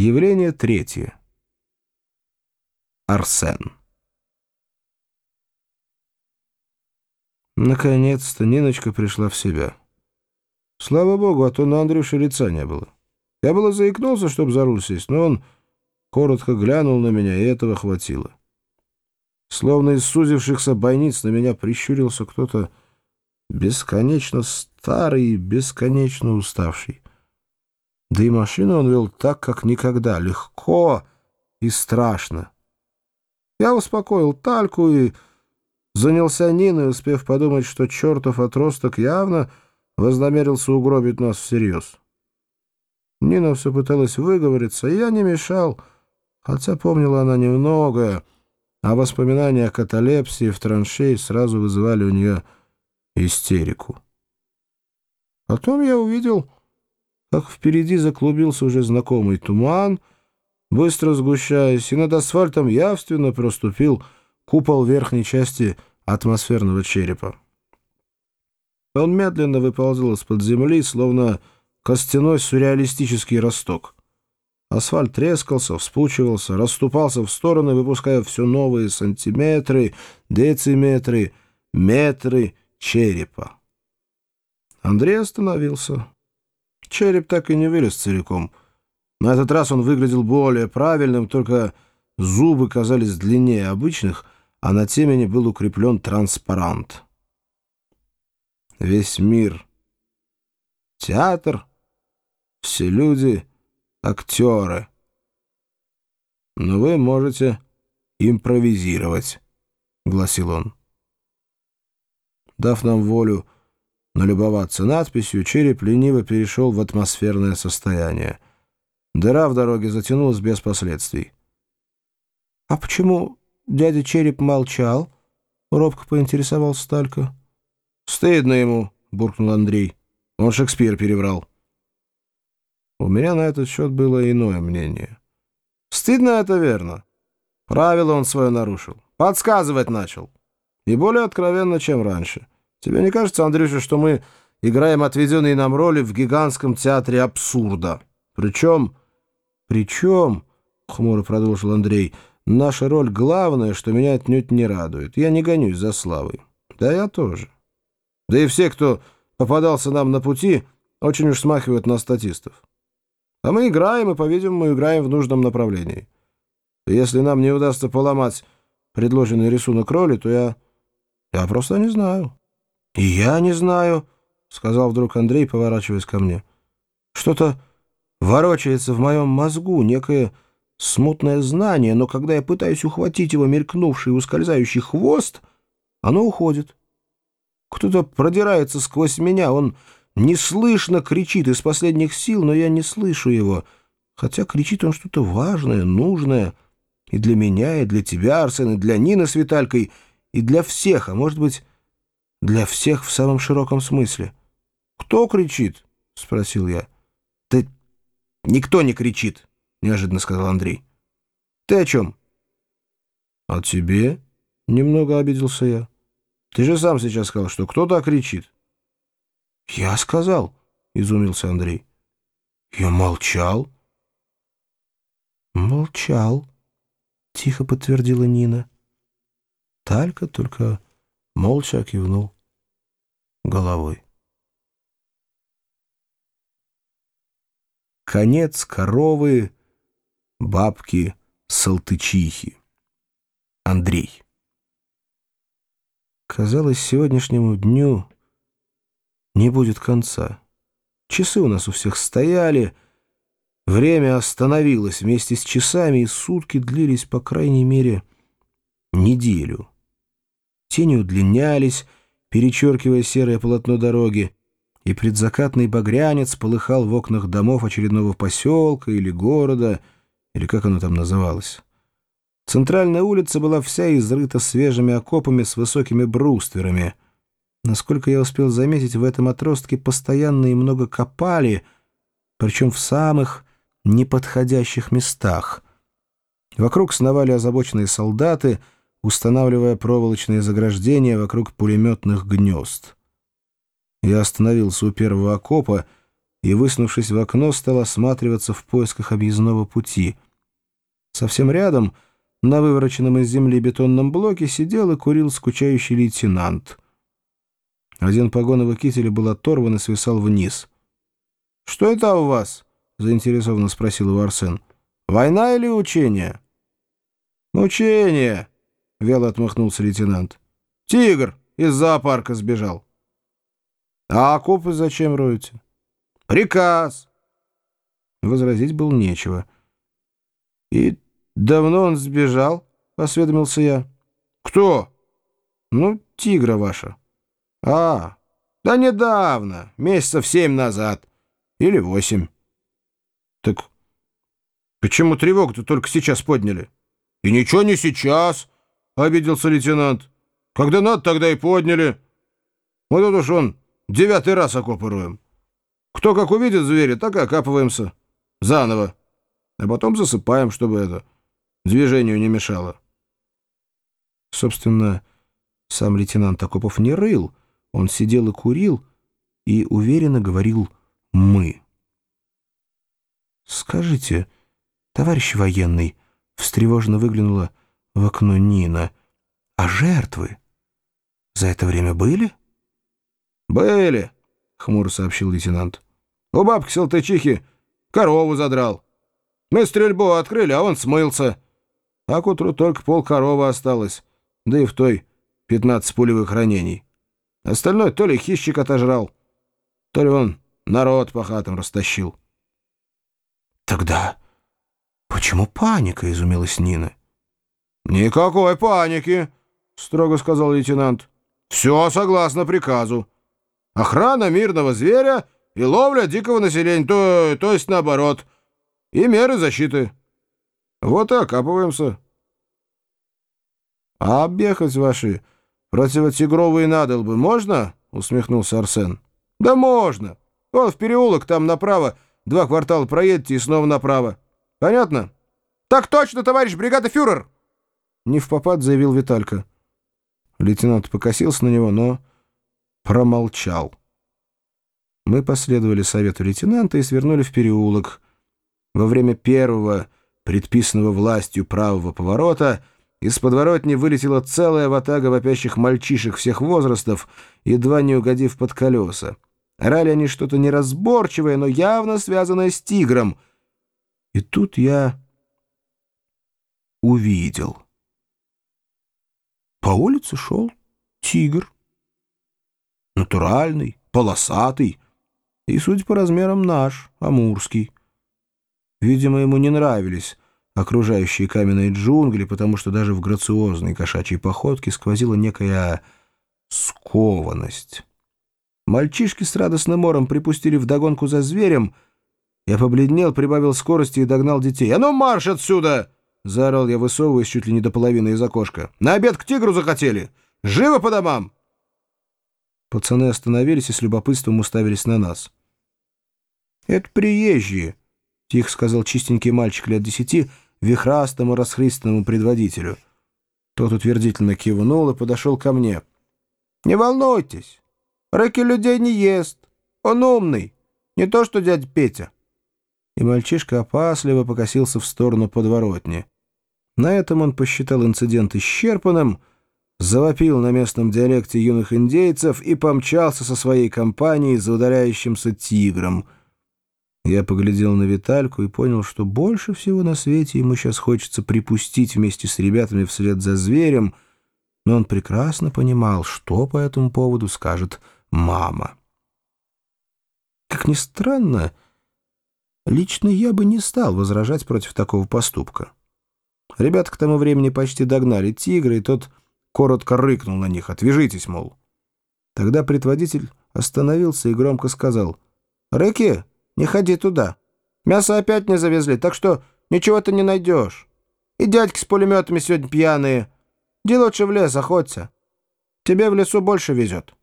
Явление третье. Арсен. Наконец-то Ниночка пришла в себя. Слава богу, а то на Андрюше лица не было. Я было заикнулся, чтобы за руль сесть, но он коротко глянул на меня, и этого хватило. Словно из сузившихся бойниц на меня прищурился кто-то бесконечно старый и бесконечно уставший. Да и машину он вел так, как никогда, легко и страшно. Я успокоил Тальку и занялся Ниной, успев подумать, что чертов отросток явно вознамерился угробить нас всерьез. Нина все пыталась выговориться, и я не мешал, хотя помнила она немногое, а воспоминания о каталепсии в траншее сразу вызывали у нее истерику. Потом я увидел, как впереди заклубился уже знакомый туман, быстро сгущаясь, и над асфальтом явственно проступил купол верхней части атмосферного черепа. Он медленно выползал из-под земли, словно костяной сюрреалистический росток. Асфальт трескался, вспучивался, расступался в стороны, выпуская все новые сантиметры, дециметры, метры черепа. Андрей остановился. Череп так и не вылез целиком. На этот раз он выглядел более правильным, только зубы казались длиннее обычных, а на темени был укреплен транспарант. Весь мир — театр, все люди — актеры. Но вы можете импровизировать, — гласил он. Дав нам волю налюбоваться надписью, череп лениво перешел в атмосферное состояние. Дыра в дороге затянулась без последствий. — А почему дядя Череп молчал? — робко поинтересовался Сталька. — Стыдно ему, — буркнул Андрей. Он Шекспир переврал. У меня на этот счет было иное мнение. Стыдно это верно. Правило он свое нарушил. Подсказывать начал. И более откровенно, чем раньше. Тебе не кажется, Андрюша, что мы играем отведенные нам роли в гигантском театре абсурда? Причем... Причем, — хмуро продолжил Андрей, — наша роль главная, что меня отнюдь не радует. Я не гонюсь за славой. Да я тоже. Да и все, кто попадался нам на пути, очень уж смахивают на статистов. А мы играем, и, по-видимому, играем в нужном направлении. Если нам не удастся поломать предложенный рисунок роли, то я... я просто не знаю. «И я не знаю», — сказал вдруг Андрей, поворачиваясь ко мне. «Что-то ворочается в моем мозгу, некое смутное знание, но когда я пытаюсь ухватить его мелькнувший и ускользающий хвост, оно уходит. Кто-то продирается сквозь меня, он неслышно кричит из последних сил, но я не слышу его, хотя кричит он что-то важное, нужное и для меня, и для тебя, Арсен, и для Нины с Виталькой, и для всех, а может быть для всех в самом широком смысле. «Кто кричит?» — спросил я. «Ты... никто не кричит», — неожиданно сказал Андрей. «Ты о чем?» «О тебе?» — немного обиделся я. «Ты же сам сейчас сказал, что кто-то кричит». «Я сказал?» — изумился Андрей. «Я молчал». «Молчал», — тихо подтвердила Нина. Талька только молча кивнул головой. Конец коровы, бабки, салтычихи. Андрей. Казалось, сегодняшнему дню не будет конца. Часы у нас у всех стояли, время остановилось вместе с часами, и сутки длились, по крайней мере, неделю. Тени удлинялись, перечеркивая серое полотно дороги, и предзакатный багрянец полыхал в окнах домов очередного поселка или города, или как оно там называлось. Центральная улица была вся изрыта свежими окопами с высокими брустверами. Насколько я успел заметить, в этом отростке постоянно и много копали, причем в самых неподходящих местах. Вокруг сновали озабоченные солдаты — устанавливая проволочные заграждения вокруг пулеметных гнезд. Я остановился у первого окопа и, высунувшись в окно, стал осматриваться в поисках объездного пути. Совсем рядом, на вывороченном из земли бетонном блоке, сидел и курил скучающий лейтенант. Один погон его кителя был оторван и свисал вниз. «Что это у вас?» — заинтересованно спросил его Арсен. «Война или учение?» «Учение!» — вяло отмахнулся лейтенант. «Тигр из зоопарка сбежал». «А окопы зачем роете?» «Приказ!» Возразить было нечего. «И давно он сбежал?» — осведомился я. «Кто?» «Ну, тигра ваша». «А, да недавно, месяцев семь назад. Или восемь». «Так почему тревогу-то только сейчас подняли?» «И ничего не сейчас», — обиделся лейтенант. «Когда надо, тогда и подняли. Вот тут уж он девятый раз окопыруем. Кто как увидит зверя, так и окапываемся. Заново. А потом засыпаем, чтобы это движению не мешало». Собственно, сам лейтенант Акопов не рыл. Он сидел и курил, и уверенно говорил «мы». «Скажите, товарищ военный», Встревоженно выглянула в окно Нина. «А жертвы за это время были?» «Были», — хмуро сообщил лейтенант. «У бабки Салтычихи корову задрал. Мы стрельбу открыли, а он смылся. А к утру только пол коровы осталось, да и в той пятнадцать пулевых ранений. Остальное то ли хищик отожрал, то ли он народ по хатам растащил». «Тогда «Почему паника?» — изумилась Нина. «Никакой паники!» — строго сказал лейтенант. «Все согласно приказу. Охрана мирного зверя и ловля дикого населения, то, то есть наоборот, и меры защиты. Вот и окапываемся». «А объехать ваши противотигровые надолбы можно?» — усмехнулся Арсен. «Да можно. Вон в переулок там направо, два квартала проедете и снова направо. Понятно? Так точно, товарищ бригада фюрер! Не в попад заявил Виталька. Лейтенант покосился на него, но промолчал. Мы последовали совету лейтенанта и свернули в переулок. Во время первого, предписанного властью правого поворота, из подворотни вылетела целая ватага вопящих мальчишек всех возрастов, едва не угодив под колеса. Орали они что-то неразборчивое, но явно связанное с тигром — и тут я увидел. По улице шел тигр. Натуральный, полосатый и, судя по размерам, наш, амурский. Видимо, ему не нравились окружающие каменные джунгли, потому что даже в грациозной кошачьей походке сквозила некая скованность. Мальчишки с радостным мором припустили вдогонку за зверем — я побледнел, прибавил скорости и догнал детей. «А ну марш отсюда!» — заорал я, высовываясь чуть ли не до половины из окошка. «На обед к тигру захотели! Живо по домам!» Пацаны остановились и с любопытством уставились на нас. «Это приезжие», — тихо сказал чистенький мальчик лет десяти вихрастому расхристанному предводителю. Тот утвердительно кивнул и подошел ко мне. «Не волнуйтесь, Рэки людей не ест. Он умный, не то что дядя Петя» и мальчишка опасливо покосился в сторону подворотни. На этом он посчитал инцидент исчерпанным, завопил на местном диалекте юных индейцев и помчался со своей компанией за удаляющимся тигром. Я поглядел на Витальку и понял, что больше всего на свете ему сейчас хочется припустить вместе с ребятами вслед за зверем, но он прекрасно понимал, что по этому поводу скажет мама. Как ни странно, Лично я бы не стал возражать против такого поступка. Ребята к тому времени почти догнали тигра, и тот коротко рыкнул на них «Отвяжитесь, мол». Тогда предводитель остановился и громко сказал «Рэки, не ходи туда. Мясо опять не завезли, так что ничего ты не найдешь. И дядьки с пулеметами сегодня пьяные. Иди лучше в лес, охоться. Тебе в лесу больше везет».